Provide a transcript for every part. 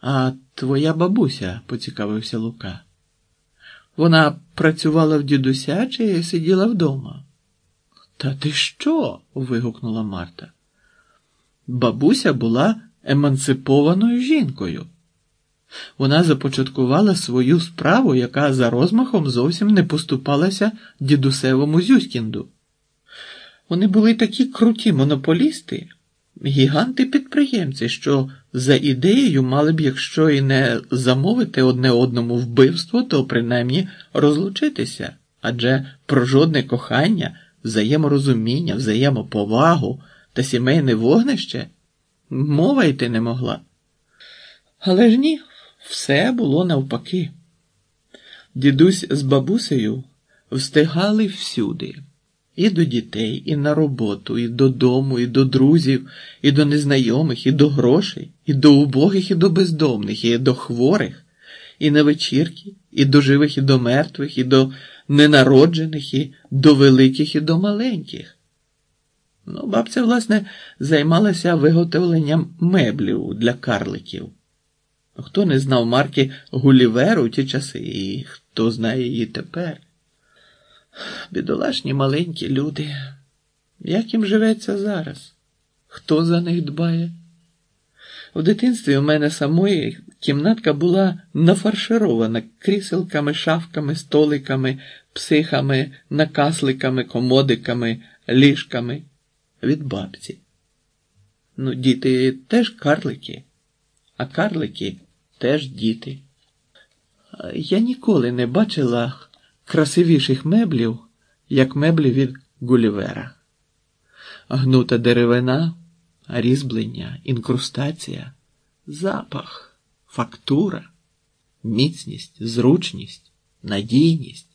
А твоя бабуся, поцікавився Лука. Вона працювала в дідуся чи сиділа вдома? Та ти що? вигукнула Марта. Бабуся була емансипованою жінкою. Вона започаткувала свою справу, яка за розмахом зовсім не поступалася дідусевому Зюськінду. Вони були такі круті монополісти, гіганти-підприємці, що за ідеєю мали б, якщо і не замовити одне одному вбивство, то принаймні розлучитися, адже про жодне кохання, взаєморозуміння, взаємоповагу та сімейне вогнище мова йти не могла. Але ж ні, все було навпаки. Дідусь з бабусею встигали всюди. І до дітей, і на роботу, і додому, і до друзів, і до незнайомих, і до грошей, і до убогих, і до бездомних, і до хворих, і на вечірки, і до живих, і до мертвих, і до ненароджених, і до великих, і до маленьких. Ну, бабця, власне, займалася виготовленням меблів для карликів. Хто не знав марки Гулівер у ті часи, і хто знає її тепер? Бідолашні маленькі люди. Як їм живеться зараз? Хто за них дбає? В дитинстві у мене самої кімнатка була нафарширована кріселками, шафками, столиками, психами, накасликами, комодиками, ліжками від бабці. Ну, діти теж карлики, а карлики теж діти. Я ніколи не бачила красивіших меблів, як меблі від Гулівера. Гнута деревина, різьблення, інкрустація, запах, фактура, міцність, зручність, надійність.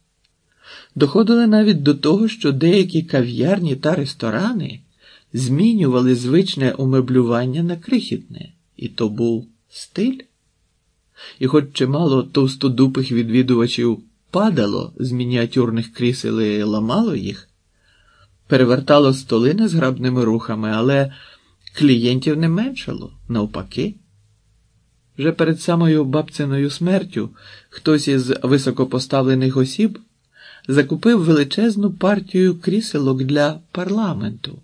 Доходили навіть до того, що деякі кав'ярні та ресторани змінювали звичне умеблювання на крихітне, і то був стиль. І хоч чимало товстодупих відвідувачів падало з мініатюрних крісел і ламало їх, перевертало столи незграбними рухами, але клієнтів не меншало, навпаки. Вже перед самою бабциною смертю хтось із високопоставлених осіб закупив величезну партію кріселок для парламенту,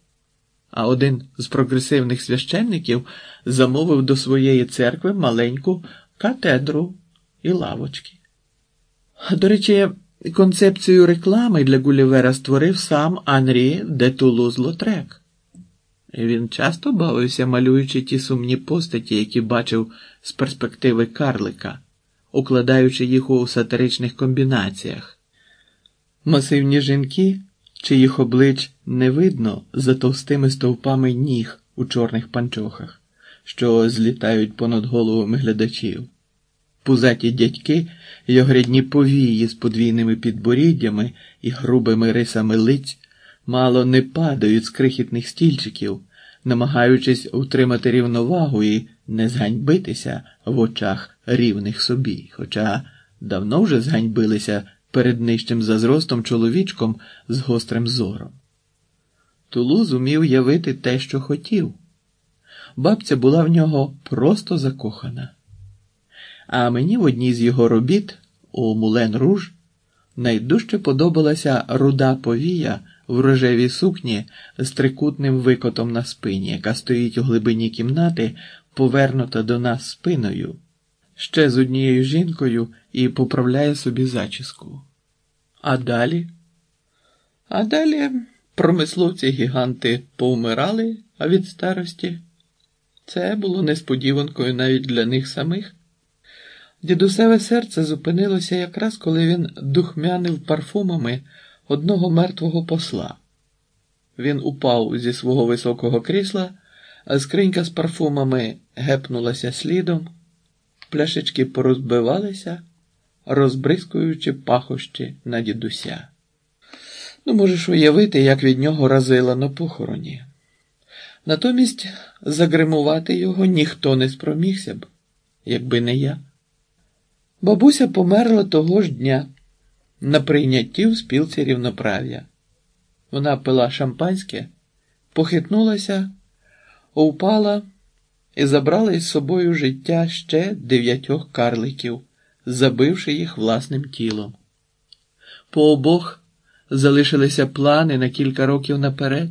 а один з прогресивних священників замовив до своєї церкви маленьку катедру і лавочки. До речі, концепцію реклами для Гулівера створив сам Анрі де Тулуз Лотрек. Він часто бавився, малюючи ті сумні постаті, які бачив з перспективи карлика, укладаючи їх у сатиричних комбінаціях. Масивні жінки, чиїх облич не видно за товстими стовпами ніг у чорних панчохах, що злітають понад головами глядачів пузаті дядьки й огрядні повії з подвійними підборіддями і грубими рисами лиць мало не падають з крихітних стільчиків, намагаючись утримати рівновагу і не зганьбитися в очах рівних собі, хоча давно вже зганьбилися перед нижчим за зростом чоловічком з гострим зором. Тулуз умів явити те, що хотів. Бабця була в нього просто закохана. А мені в одній з його робіт у Мулен Руж найдужче подобалася руда повія в рожевій сукні з трикутним викотом на спині, яка стоїть у глибині кімнати, повернута до нас спиною, ще з однією жінкою і поправляє собі зачіску. А далі? А далі промисловці гіганти повмирали від старості. Це було несподіванкою навіть для них самих. Дідусеве серце зупинилося якраз коли він духмянив парфумами одного мертвого посла. Він упав зі свого високого крісла, а скринька з парфумами гепнулася слідом, пляшечки порозбивалися, розбризкуючи пахощі на дідуся. Ну, можеш уявити, як від нього разила на похороні. Натомість загримувати його ніхто не спромігся б, якби не я. Бабуся померла того ж дня на прийнятті в спілці рівноправ'я. Вона пила шампанське, похитнулася, упала і забрали із собою життя ще дев'ятьох карликів, забивши їх власним тілом. По обох залишилися плани на кілька років наперед.